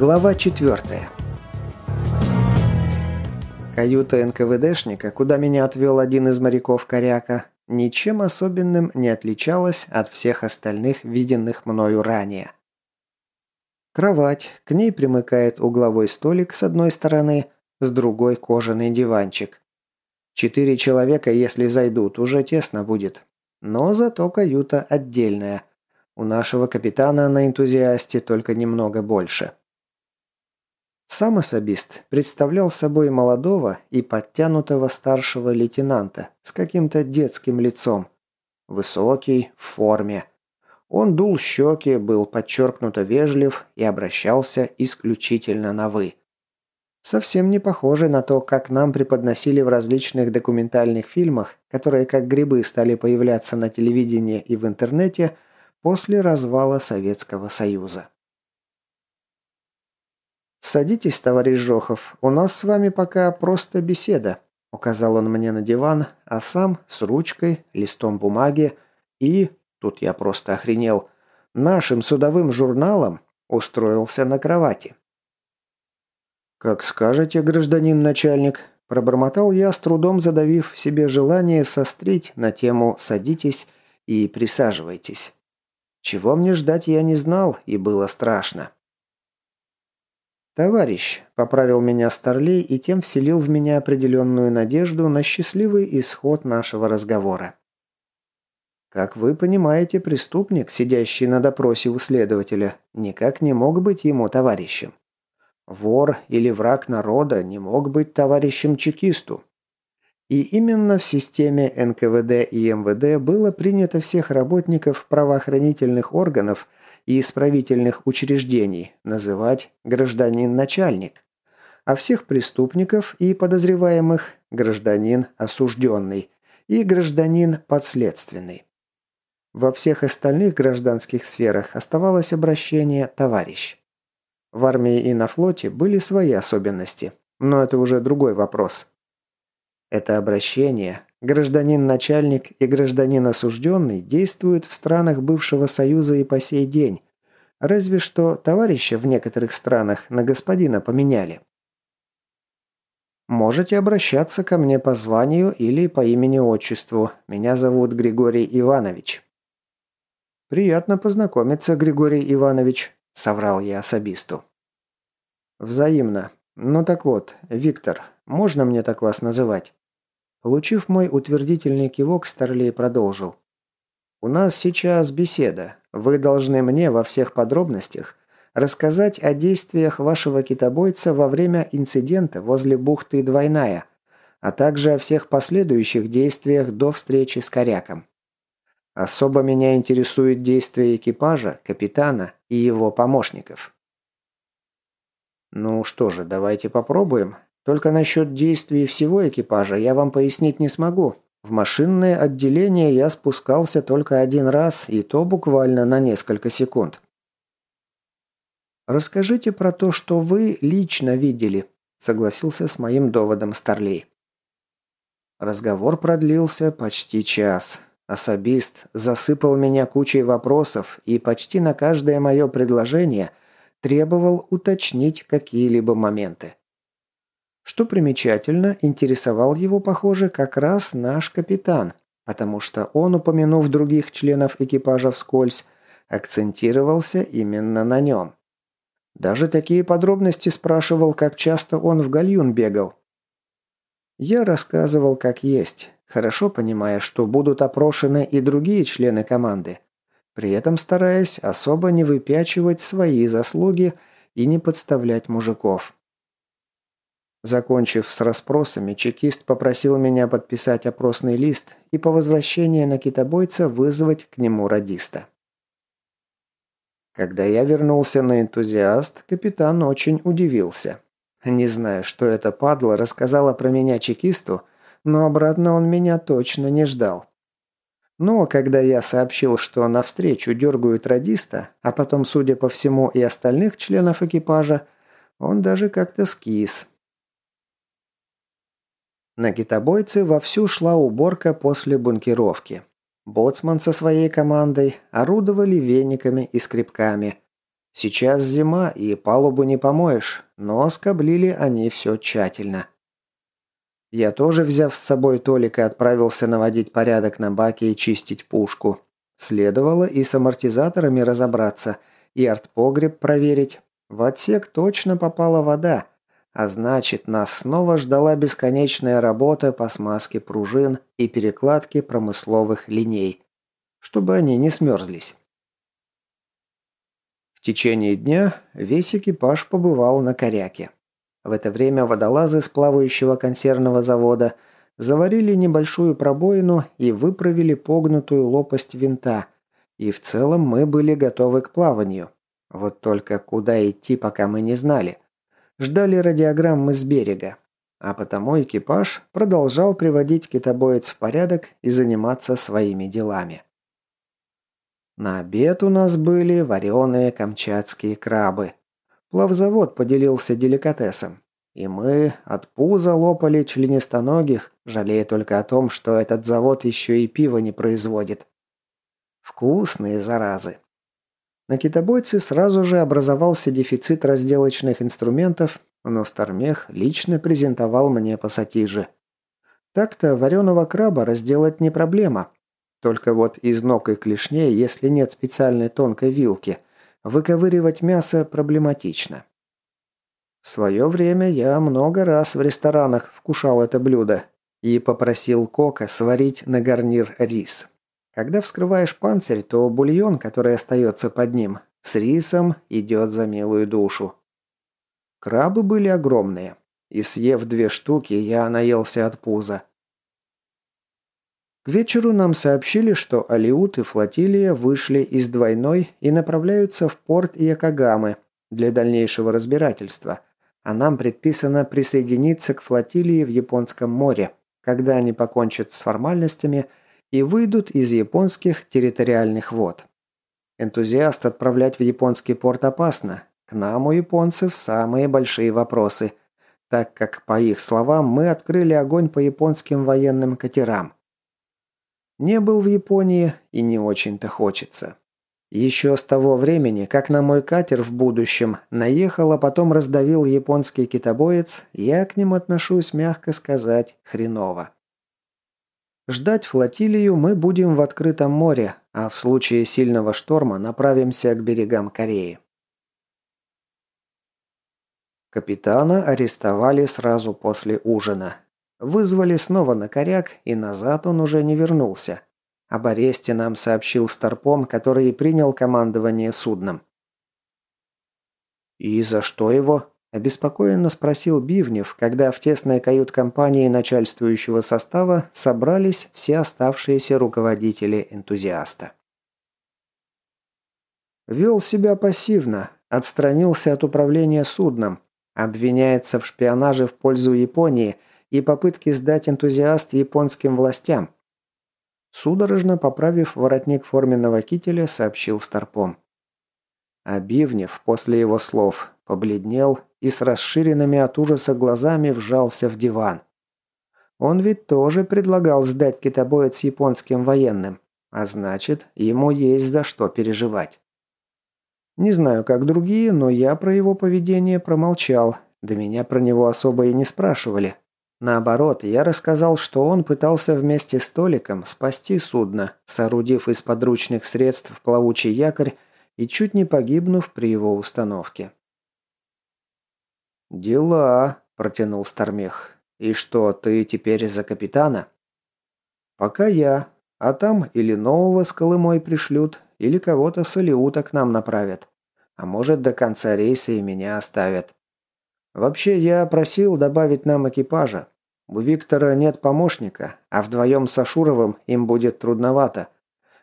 Глава 4. Каюта НКВДшника, куда меня отвел один из моряков Коряка, ничем особенным не отличалась от всех остальных, виденных мною ранее. Кровать, к ней примыкает угловой столик с одной стороны, с другой кожаный диванчик. Четыре человека, если зайдут, уже тесно будет. Но зато каюта отдельная. У нашего капитана на энтузиасте только немного больше. Сам особист представлял собой молодого и подтянутого старшего лейтенанта с каким-то детским лицом. Высокий, в форме. Он дул щеки, был подчеркнуто вежлив и обращался исключительно на «вы». Совсем не похоже на то, как нам преподносили в различных документальных фильмах, которые как грибы стали появляться на телевидении и в интернете после развала Советского Союза. «Садитесь, товарищ Жохов, у нас с вами пока просто беседа», – указал он мне на диван, а сам с ручкой, листом бумаги и, тут я просто охренел, нашим судовым журналом устроился на кровати. «Как скажете, гражданин начальник», – пробормотал я, с трудом задавив в себе желание сострить на тему «садитесь» и «присаживайтесь». Чего мне ждать я не знал, и было страшно. «Товарищ», – поправил меня Старлей и тем вселил в меня определенную надежду на счастливый исход нашего разговора. Как вы понимаете, преступник, сидящий на допросе у следователя, никак не мог быть ему товарищем. Вор или враг народа не мог быть товарищем чекисту. И именно в системе НКВД и МВД было принято всех работников правоохранительных органов – и исправительных учреждений называть гражданин-начальник, а всех преступников и подозреваемых – гражданин осужденный и гражданин подследственный. Во всех остальных гражданских сферах оставалось обращение «товарищ». В армии и на флоте были свои особенности, но это уже другой вопрос. Это обращение Гражданин-начальник и гражданин-осужденный действуют в странах бывшего Союза и по сей день. Разве что товарища в некоторых странах на господина поменяли. Можете обращаться ко мне по званию или по имени-отчеству. Меня зовут Григорий Иванович. Приятно познакомиться, Григорий Иванович, соврал я особисту. Взаимно. Ну так вот, Виктор, можно мне так вас называть? Получив мой утвердительный кивок, Старлей продолжил. «У нас сейчас беседа. Вы должны мне во всех подробностях рассказать о действиях вашего китобойца во время инцидента возле бухты Двойная, а также о всех последующих действиях до встречи с Коряком. Особо меня интересуют действия экипажа, капитана и его помощников». «Ну что же, давайте попробуем. Только насчет действий всего экипажа я вам пояснить не смогу. В машинное отделение я спускался только один раз, и то буквально на несколько секунд. «Расскажите про то, что вы лично видели», – согласился с моим доводом Старлей. Разговор продлился почти час. Особист засыпал меня кучей вопросов и почти на каждое мое предложение требовал уточнить какие-либо моменты. Что примечательно, интересовал его, похоже, как раз наш капитан, потому что он, упомянув других членов экипажа вскользь, акцентировался именно на нем. Даже такие подробности спрашивал, как часто он в гальюн бегал. Я рассказывал как есть, хорошо понимая, что будут опрошены и другие члены команды, при этом стараясь особо не выпячивать свои заслуги и не подставлять мужиков. Закончив с расспросами, чекист попросил меня подписать опросный лист и по возвращении на китобойца вызвать к нему радиста. Когда я вернулся на энтузиаст, капитан очень удивился. Не знаю, что это падла рассказала про меня чекисту, но обратно он меня точно не ждал. Но когда я сообщил, что навстречу дергают радиста, а потом, судя по всему, и остальных членов экипажа, он даже как-то скис, на китобойце вовсю шла уборка после бункеровки. Боцман со своей командой орудовали вениками и скребками. Сейчас зима, и палубу не помоешь, но скоблили они все тщательно. Я тоже, взяв с собой Толика, отправился наводить порядок на баке и чистить пушку. Следовало и с амортизаторами разобраться, и артпогреб проверить. В отсек точно попала вода, а значит, нас снова ждала бесконечная работа по смазке пружин и перекладке промысловых линей, чтобы они не смерзлись. В течение дня весь экипаж побывал на коряке. В это время водолазы с плавающего консервного завода заварили небольшую пробоину и выправили погнутую лопасть винта, и в целом мы были готовы к плаванию. Вот только куда идти, пока мы не знали. Ждали радиограммы с берега. А потому экипаж продолжал приводить китобоец в порядок и заниматься своими делами. На обед у нас были вареные камчатские крабы. Плавзавод поделился деликатесом. И мы от пуза лопали членистоногих, жалея только о том, что этот завод еще и пиво не производит. Вкусные заразы. На китобойце сразу же образовался дефицит разделочных инструментов, но Стармех лично презентовал мне пассатижи. Так-то вареного краба разделать не проблема, только вот из ног и клешней, если нет специальной тонкой вилки, выковыривать мясо проблематично. В свое время я много раз в ресторанах вкушал это блюдо и попросил Кока сварить на гарнир рис. Когда вскрываешь панцирь, то бульон, который остается под ним, с рисом идет за милую душу. Крабы были огромные, и съев две штуки, я наелся от пуза. К вечеру нам сообщили, что Алиут и флотилия вышли из двойной и направляются в порт Якогамы для дальнейшего разбирательства, а нам предписано присоединиться к флотилии в Японском море, когда они покончат с формальностями и выйдут из японских территориальных вод. Энтузиаст отправлять в японский порт опасно. К нам у японцев самые большие вопросы, так как, по их словам, мы открыли огонь по японским военным катерам – не был в Японии и не очень-то хочется. Еще с того времени, как на мой катер в будущем наехал, а потом раздавил японский китобоец, я к ним отношусь, мягко сказать, хреново. Ждать флотилию мы будем в открытом море, а в случае сильного шторма направимся к берегам Кореи. Капитана арестовали сразу после ужина. Вызвали снова на коряк, и назад он уже не вернулся. Об аресте нам сообщил Старпом, который принял командование судном. «И за что его?» – обеспокоенно спросил Бивнев, когда в тесной кают-компании начальствующего состава собрались все оставшиеся руководители энтузиаста. Вел себя пассивно, отстранился от управления судном, обвиняется в шпионаже в пользу Японии – и попытки сдать энтузиаст японским властям. Судорожно поправив воротник форменного кителя, сообщил Старпом. А Бивнев после его слов побледнел и с расширенными от ужаса глазами вжался в диван. Он ведь тоже предлагал сдать китобоец японским военным, а значит, ему есть за что переживать. Не знаю, как другие, но я про его поведение промолчал, да меня про него особо и не спрашивали, Наоборот, я рассказал, что он пытался вместе с Толиком спасти судно, соорудив из подручных средств плавучий якорь и чуть не погибнув при его установке. «Дела», – протянул Стармех. «И что, ты теперь за капитана?» «Пока я. А там или нового с Колымой пришлют, или кого-то с Алиута к нам направят. А может, до конца рейса и меня оставят. Вообще, я просил добавить нам экипажа. У Виктора нет помощника, а вдвоем с Ашуровым им будет трудновато.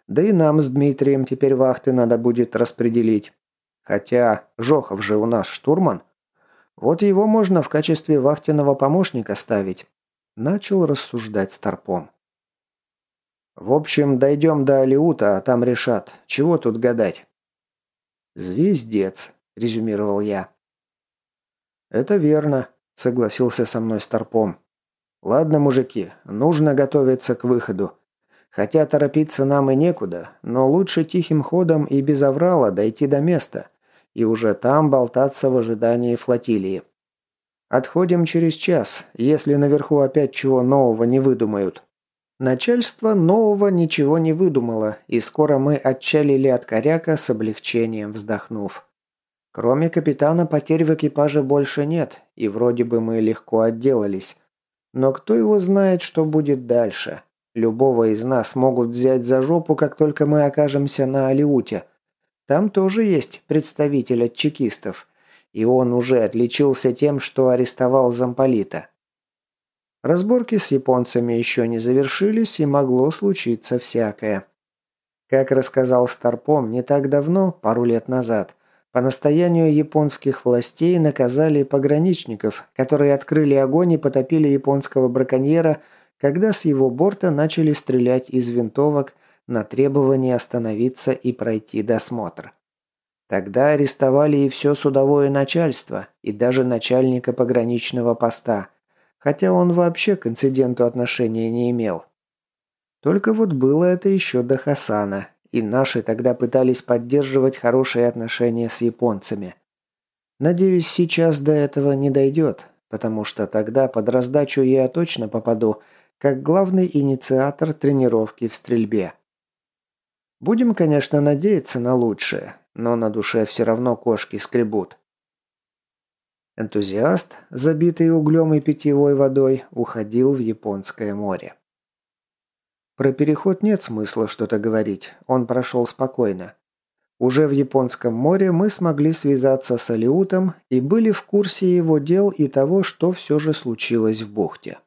Да и нам с Дмитрием теперь вахты надо будет распределить. Хотя Жохов же у нас штурман. Вот его можно в качестве вахтенного помощника ставить. Начал рассуждать Старпом. В общем, дойдем до Алиута, а там решат. Чего тут гадать? «Звездец», – резюмировал я. «Это верно», – согласился со мной Старпом. «Ладно, мужики, нужно готовиться к выходу. Хотя торопиться нам и некуда, но лучше тихим ходом и без аврала дойти до места. И уже там болтаться в ожидании флотилии. Отходим через час, если наверху опять чего нового не выдумают. Начальство нового ничего не выдумало, и скоро мы отчалили от коряка с облегчением вздохнув. Кроме капитана потерь в экипаже больше нет, и вроде бы мы легко отделались. Но кто его знает, что будет дальше? Любого из нас могут взять за жопу, как только мы окажемся на Алиуте. Там тоже есть представитель от чекистов, и он уже отличился тем, что арестовал замполита. Разборки с японцами еще не завершились, и могло случиться всякое. Как рассказал Старпом не так давно, пару лет назад, по настоянию японских властей наказали пограничников, которые открыли огонь и потопили японского браконьера, когда с его борта начали стрелять из винтовок на требование остановиться и пройти досмотр. Тогда арестовали и все судовое начальство, и даже начальника пограничного поста – хотя он вообще к инциденту отношения не имел. Только вот было это еще до Хасана, и наши тогда пытались поддерживать хорошие отношения с японцами. Надеюсь, сейчас до этого не дойдет, потому что тогда под раздачу я точно попаду, как главный инициатор тренировки в стрельбе. Будем, конечно, надеяться на лучшее, но на душе все равно кошки скребут. Энтузиаст, забитый углем и питьевой водой, уходил в Японское море. Про переход нет смысла что-то говорить, он прошел спокойно. Уже в Японском море мы смогли связаться с Алиутом и были в курсе его дел и того, что все же случилось в бухте.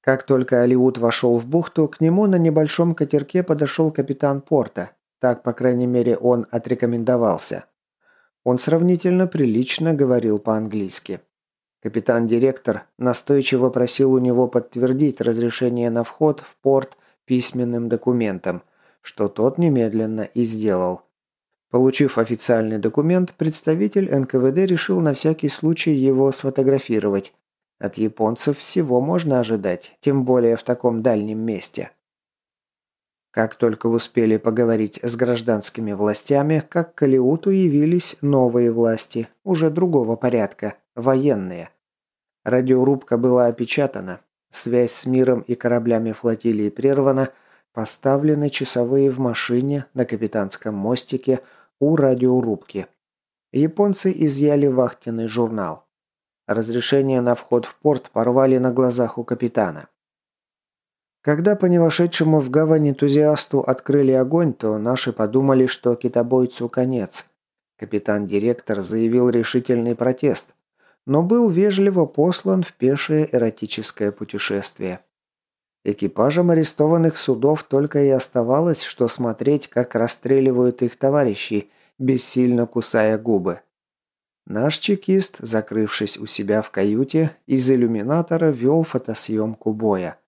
Как только Алиут вошел в бухту, к нему на небольшом катерке подошел капитан порта. Так, по крайней мере, он отрекомендовался. Он сравнительно прилично говорил по-английски. Капитан-директор настойчиво просил у него подтвердить разрешение на вход в порт письменным документом, что тот немедленно и сделал. Получив официальный документ, представитель НКВД решил на всякий случай его сфотографировать. От японцев всего можно ожидать, тем более в таком дальнем месте. Как только успели поговорить с гражданскими властями, как к Алиуту явились новые власти, уже другого порядка, военные. Радиорубка была опечатана, связь с миром и кораблями флотилии прервана, поставлены часовые в машине на капитанском мостике у радиорубки. Японцы изъяли вахтенный журнал. Разрешение на вход в порт порвали на глазах у капитана. Когда по невошедшему в гавань энтузиасту открыли огонь, то наши подумали, что китобойцу конец. Капитан-директор заявил решительный протест, но был вежливо послан в пешее эротическое путешествие. Экипажам арестованных судов только и оставалось, что смотреть, как расстреливают их товарищей, бессильно кусая губы. Наш чекист, закрывшись у себя в каюте, из иллюминатора вел фотосъемку боя.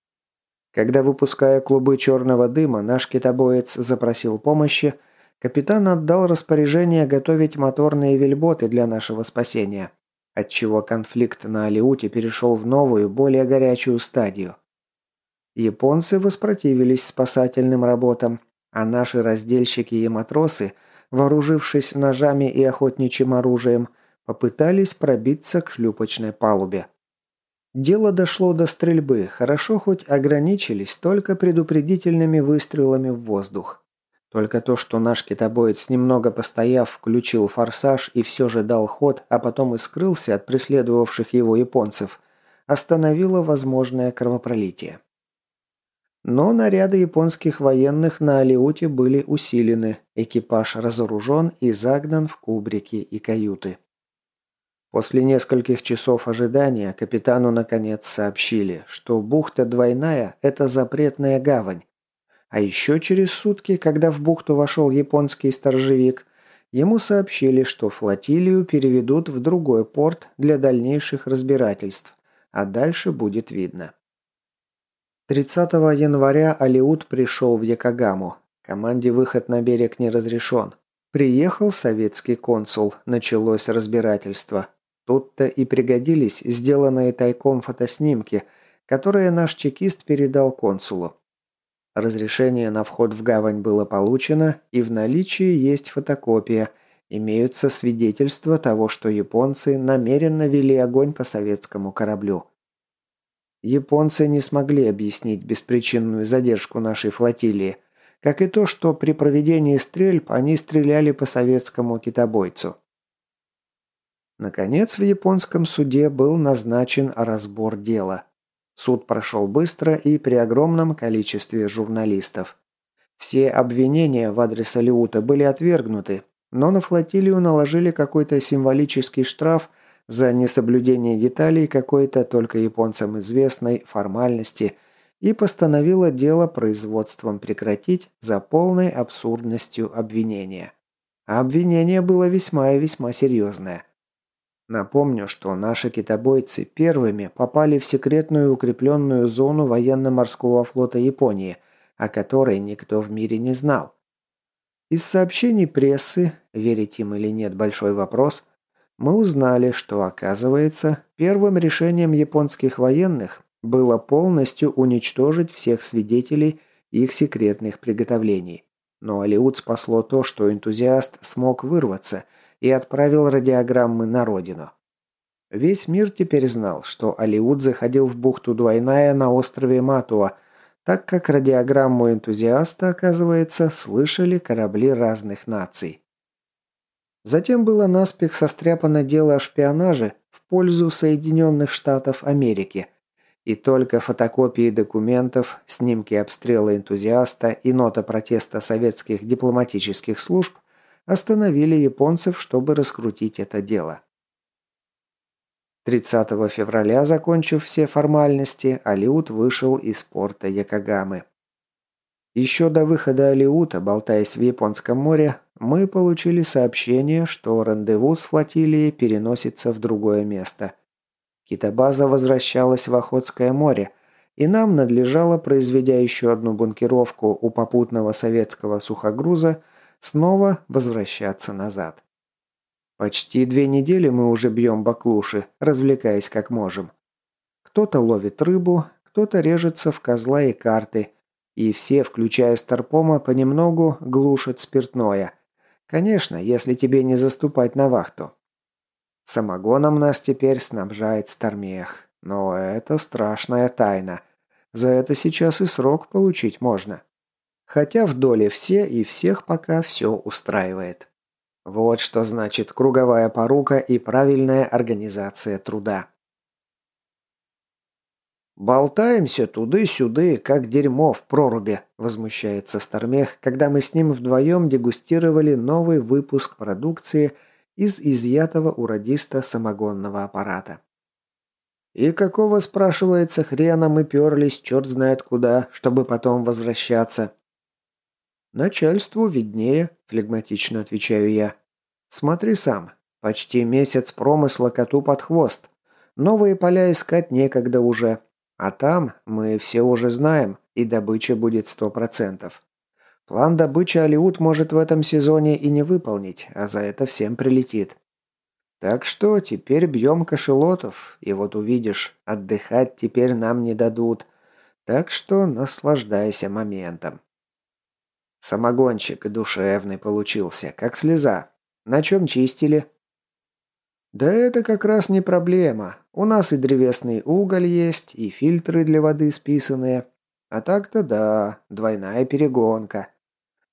Когда, выпуская клубы черного дыма, наш китобоец запросил помощи, капитан отдал распоряжение готовить моторные вельботы для нашего спасения, отчего конфликт на Алиуте перешел в новую, более горячую стадию. Японцы воспротивились спасательным работам, а наши раздельщики и матросы, вооружившись ножами и охотничьим оружием, попытались пробиться к шлюпочной палубе. Дело дошло до стрельбы, хорошо хоть ограничились только предупредительными выстрелами в воздух. Только то, что наш китобоец, немного постояв, включил форсаж и все же дал ход, а потом и скрылся от преследовавших его японцев, остановило возможное кровопролитие. Но наряды японских военных на Алиуте были усилены, экипаж разоружен и загнан в кубрики и каюты. После нескольких часов ожидания капитану наконец сообщили, что бухта двойная – это запретная гавань. А еще через сутки, когда в бухту вошел японский сторожевик, ему сообщили, что флотилию переведут в другой порт для дальнейших разбирательств, а дальше будет видно. 30 января Алиут пришел в Якогаму. Команде выход на берег не разрешен. Приехал советский консул, началось разбирательство. Тут-то и пригодились сделанные тайком фотоснимки, которые наш чекист передал консулу. Разрешение на вход в гавань было получено, и в наличии есть фотокопия, Имеются свидетельства того, что японцы намеренно вели огонь по советскому кораблю. Японцы не смогли объяснить беспричинную задержку нашей флотилии, как и то, что при проведении стрельб они стреляли по советскому китобойцу. Наконец, в японском суде был назначен разбор дела. Суд прошел быстро и при огромном количестве журналистов. Все обвинения в адрес Алиута были отвергнуты, но на флотилию наложили какой-то символический штраф за несоблюдение деталей какой-то только японцам известной формальности и постановила дело производством прекратить за полной абсурдностью обвинения. А обвинение было весьма и весьма серьезное. Напомню, что наши китобойцы первыми попали в секретную укрепленную зону военно-морского флота Японии, о которой никто в мире не знал. Из сообщений прессы, верить им или нет большой вопрос, мы узнали, что, оказывается, первым решением японских военных было полностью уничтожить всех свидетелей их секретных приготовлений. Но Алиут спасло то, что энтузиаст смог вырваться и отправил радиограммы на родину. Весь мир теперь знал, что Алиут заходил в бухту Двойная на острове Матуа, так как радиограмму энтузиаста, оказывается, слышали корабли разных наций. Затем было наспех состряпано дело о шпионаже в пользу Соединенных Штатов Америки, и только фотокопии документов, снимки обстрела энтузиаста и нота протеста советских дипломатических служб остановили японцев, чтобы раскрутить это дело. 30 февраля, закончив все формальности, Алиут вышел из порта Якогамы. Еще до выхода Алиута, болтаясь в Японском море, мы получили сообщение, что рандеву с флотилией переносится в другое место. Китобаза возвращалась в Охотское море, и нам надлежало, произведя еще одну бункеровку у попутного советского сухогруза, снова возвращаться назад. Почти две недели мы уже бьем баклуши, развлекаясь как можем. Кто-то ловит рыбу, кто-то режется в козла и карты. И все, включая Старпома, понемногу глушат спиртное. Конечно, если тебе не заступать на вахту. Самогоном нас теперь снабжает Стармех. Но это страшная тайна. За это сейчас и срок получить можно. Хотя в доле все и всех пока все устраивает. Вот что значит круговая порука и правильная организация труда. «Болтаемся туды-сюды, как дерьмо в проруби», – возмущается Стармех, когда мы с ним вдвоем дегустировали новый выпуск продукции из изъятого у радиста самогонного аппарата. «И какого, спрашивается, хрена мы перлись черт знает куда, чтобы потом возвращаться?» «Начальству виднее», – флегматично отвечаю я. «Смотри сам. Почти месяц промысла коту под хвост. Новые поля искать некогда уже. А там мы все уже знаем, и добыча будет сто процентов. План добычи Алиут может в этом сезоне и не выполнить, а за это всем прилетит. Так что теперь бьем кошелотов, и вот увидишь, отдыхать теперь нам не дадут. Так что наслаждайся моментом. Самогончик душевный получился, как слеза. На чем чистили?» «Да это как раз не проблема. У нас и древесный уголь есть, и фильтры для воды списанные. А так-то да, двойная перегонка.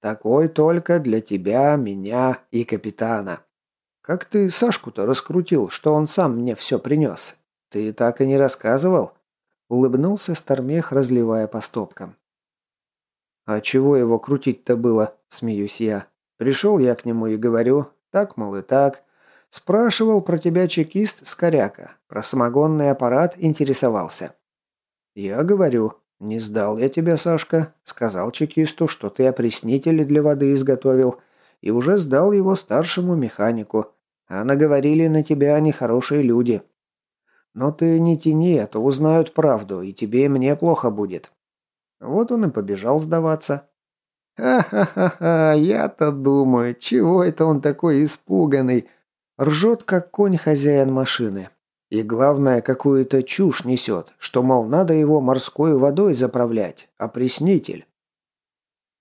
Такой только для тебя, меня и капитана. Как ты Сашку-то раскрутил, что он сам мне все принес? Ты так и не рассказывал?» Улыбнулся Стармех, разливая по стопкам. «А чего его крутить-то было?» – смеюсь я. Пришел я к нему и говорю, так, мол, и так. Спрашивал про тебя чекист Скоряка, про самогонный аппарат интересовался. Я говорю, не сдал я тебя, Сашка. Сказал чекисту, что ты опреснитель для воды изготовил, и уже сдал его старшему механику. А наговорили на тебя нехорошие люди. Но ты не тяни, а то узнают правду, и тебе и мне плохо будет. Вот он и побежал сдаваться. «Ха-ха-ха, я-то думаю, чего это он такой испуганный?» Ржет, как конь хозяин машины. И главное, какую-то чушь несет, что, мол, надо его морской водой заправлять, опреснитель.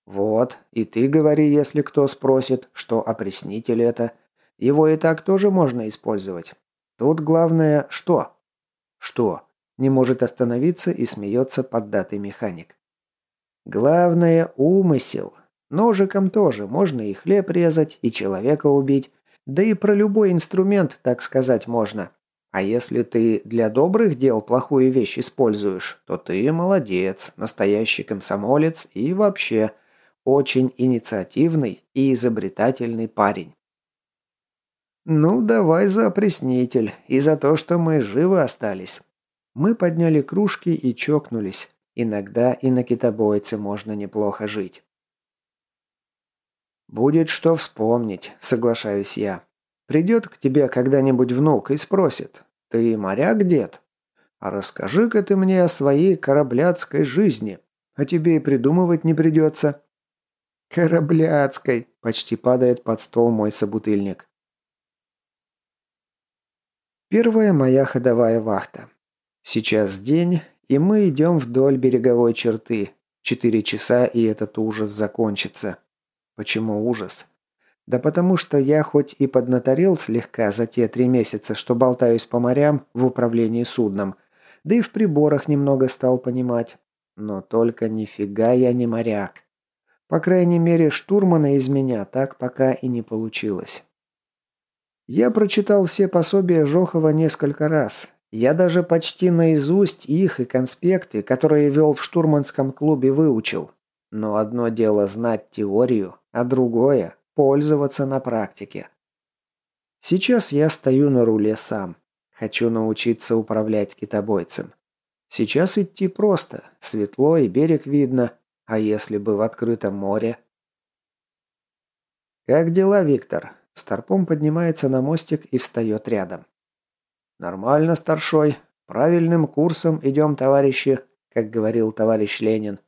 Вот, и ты говори, если кто спросит, что опреснитель это. Его и так тоже можно использовать. Тут главное что? Что? Не может остановиться и смеется поддатый механик. Главное – умысел. Ножиком тоже можно и хлеб резать, и человека убить. Да и про любой инструмент, так сказать, можно. А если ты для добрых дел плохую вещь используешь, то ты молодец, настоящий комсомолец и вообще очень инициативный и изобретательный парень. Ну, давай за опреснитель и за то, что мы живы остались. Мы подняли кружки и чокнулись. Иногда и на китобойце можно неплохо жить. «Будет что вспомнить», — соглашаюсь я. «Придет к тебе когда-нибудь внук и спросит, ты моряк, дед? А расскажи-ка ты мне о своей корабляцкой жизни, а тебе и придумывать не придется». «Корабляцкой», — почти падает под стол мой собутыльник. Первая моя ходовая вахта. Сейчас день, и мы идем вдоль береговой черты. Четыре часа, и этот ужас закончится. Почему ужас? Да потому что я хоть и поднаторел слегка за те три месяца, что болтаюсь по морям в управлении судном, да и в приборах немного стал понимать. Но только нифига я не моряк. По крайней мере, штурмана из меня так пока и не получилось. Я прочитал все пособия Жохова несколько раз. Я даже почти наизусть их и конспекты, которые вел в штурманском клубе, выучил. Но одно дело знать теорию, а другое – пользоваться на практике. Сейчас я стою на руле сам. Хочу научиться управлять китобойцем. Сейчас идти просто, светло и берег видно, а если бы в открытом море? «Как дела, Виктор?» Старпом поднимается на мостик и встает рядом. «Нормально, старшой. Правильным курсом идем, товарищи», как говорил товарищ Ленин.